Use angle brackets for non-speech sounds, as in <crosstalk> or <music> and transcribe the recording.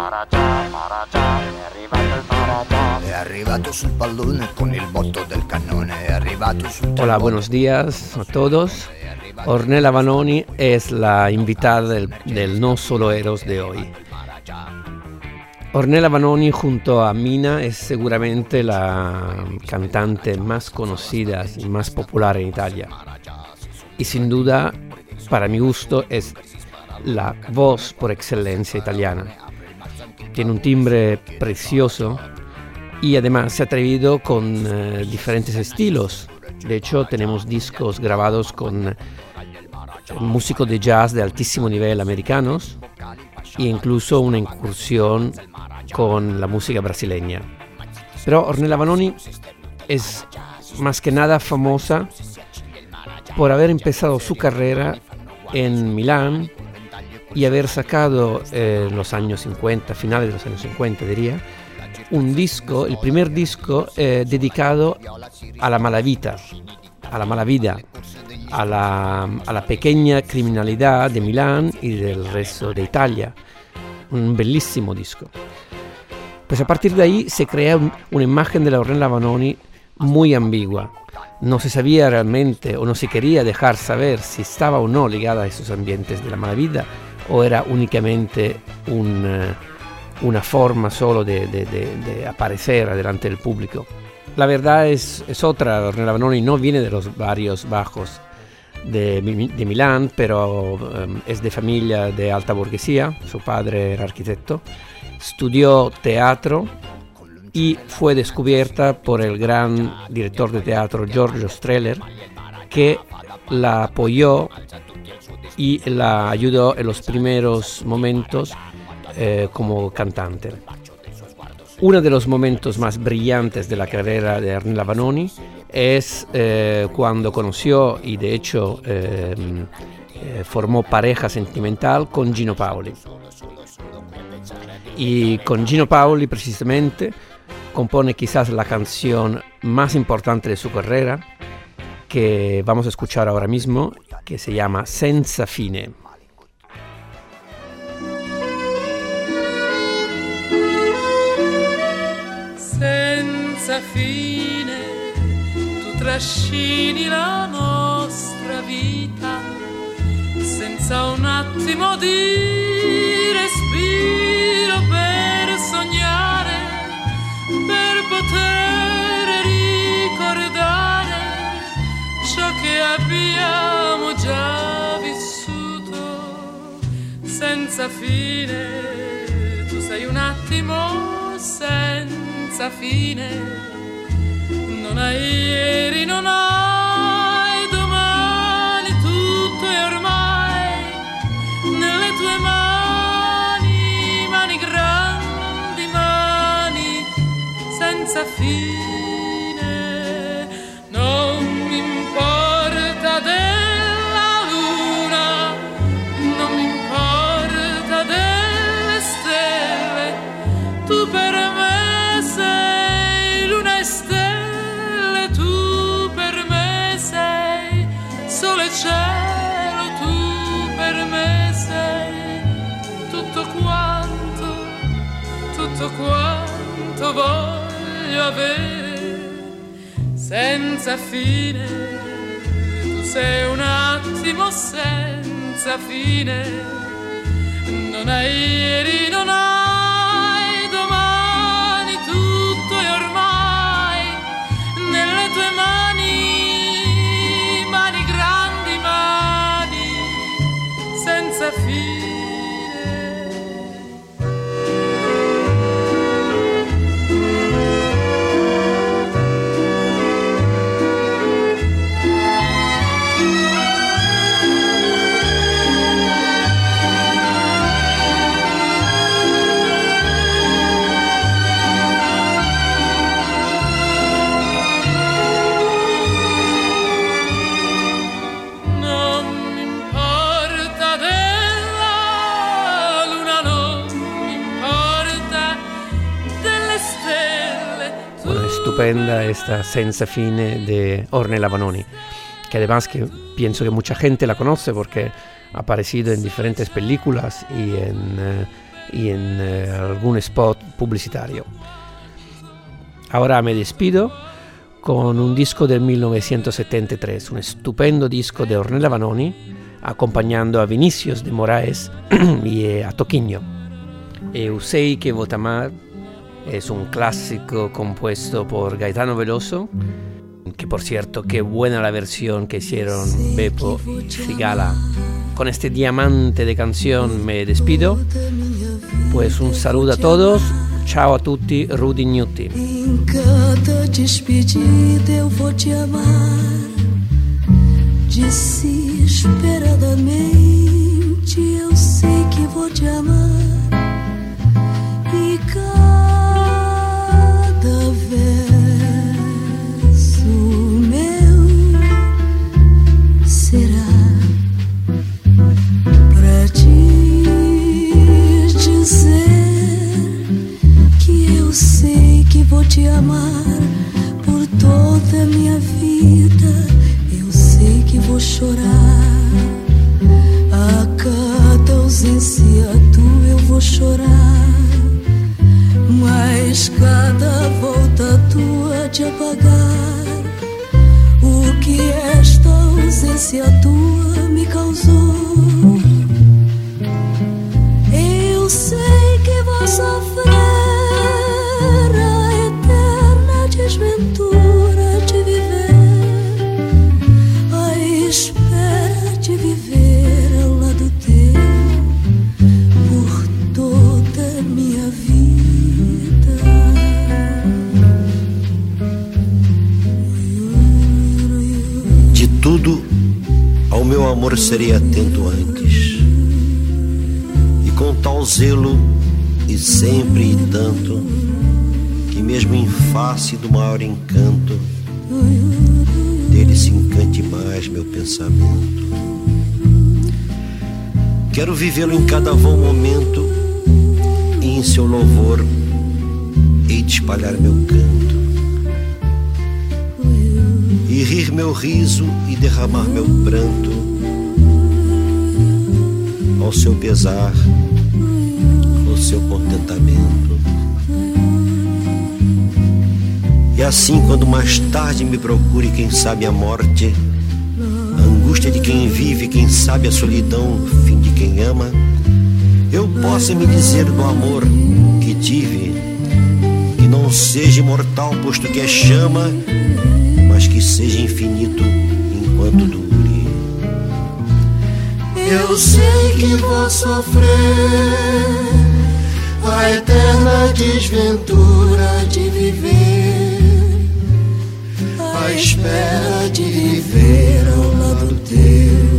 Maragia, Maragia, è arrivato il Maragia. È arrivato sul pallone con il botto del cannone, è arrivato sul Hola, buenos días a todos. Ornella Vanoni es la invitada del, del No Solo Eros de hoy. Ornella Vanoni junto a Mina es seguramente la cantante más conocida y más popular en Italia. Y sin duda, para mi gusto, es la voz por excelencia italiana. Tiene un timbre precioso y además se ha atrevido con eh, diferentes estilos. De hecho, tenemos discos grabados con eh, músicos de jazz de altísimo nivel americanos e incluso una incursión con la música brasileña. Pero Ornella Vanoni es más que nada famosa por haber empezado su carrera en Milán y haber sacado eh, en los años 50, finales de los años 50 diría, un disco, el primer disco eh, dedicado a la malavita, a la malavida, a la, a la pequeña criminalidad de Milán y del resto de Italia. Un bellísimo disco. Pues a partir de ahí se crea un- una imagen de la Ornella Vanoni muy ambigua. No se sabía realmente o no se quería dejar saber si estaba o no ligada a esos ambientes de la malavida o era únicamente un, eh, una forma solo de, de- de- de aparecer delante del público. La verdad es, es otra, Ornella Vanoni no viene de los barrios bajos de, Mi- de Milán, pero em, es de familia de alta burguesía, su padre era arquitecto, estudió teatro y fue descubierta por el gran director de teatro Giorgio Strehler, que la apoyó y la ayudó en los primeros momentos eh, como cantante. Uno de los momentos más brillantes de la carrera de Ornella Vanoni es eh, cuando conoció y de hecho eh, formó pareja sentimental con Gino Paoli. Y con Gino Paoli precisamente compone quizás la canción más importante de su carrera que vamos a escuchar ahora mismo, que se llama Senza Fine. senza fine tu trascini la nostra vita senza un attimo di senza fine. Tu sei un attimo senza fine. Non hai ieri non hai domani. Tutto è ormai nelle tue mani. Mani grandi mani senza fine tutto quanto voglio avere senza fine. Tu sei un attimo senza fine. Non hai ieri, non hai estupenda esta Senza Fine de Ornella Vanoni, que además que pienso que mucha gente la conoce porque ha aparecido en diferentes películas y en, eh, y en eh, algún spot publicitario. Ahora me despido con un disco del 1973, un estupendo disco de Ornella Vanoni, acompañando a Vinicius de Moraes <clears throat> y a Toquinho. Eusei que Votamar es un clásico compuesto por Gaetano Veloso, que por cierto, qué buena la versión que hicieron Beppo y Cigala. Con este diamante de canción me despido. Pues un saludo a todos. Ciao a tutti, Rudy. Em cada despedida amar Desesperadamente eu sei que vou te amar te amar por toda a minha vida. Eu sei que vou chorar a cada ausência tua. Eu vou chorar, mas cada volta tua de apagar o que esta ausência tua me causou. Amor serei atento antes. E com tal zelo, e sempre e tanto, que mesmo em face do maior encanto, dele se encante mais meu pensamento. Quero vivê-lo em cada vão momento, e em seu louvor hei de espalhar meu canto. E rir meu riso e derramar meu pranto ao seu pesar, ao seu contentamento. E assim, quando mais tarde me procure, quem sabe a morte, a angústia de quem vive, quem sabe a solidão, fim de quem ama, eu possa me dizer do amor que tive, que não seja imortal, posto que é chama, mas que seja infinito enquanto dure. Eu sei que vou sofrer a eterna desventura de viver, a espera de viver ao lado teu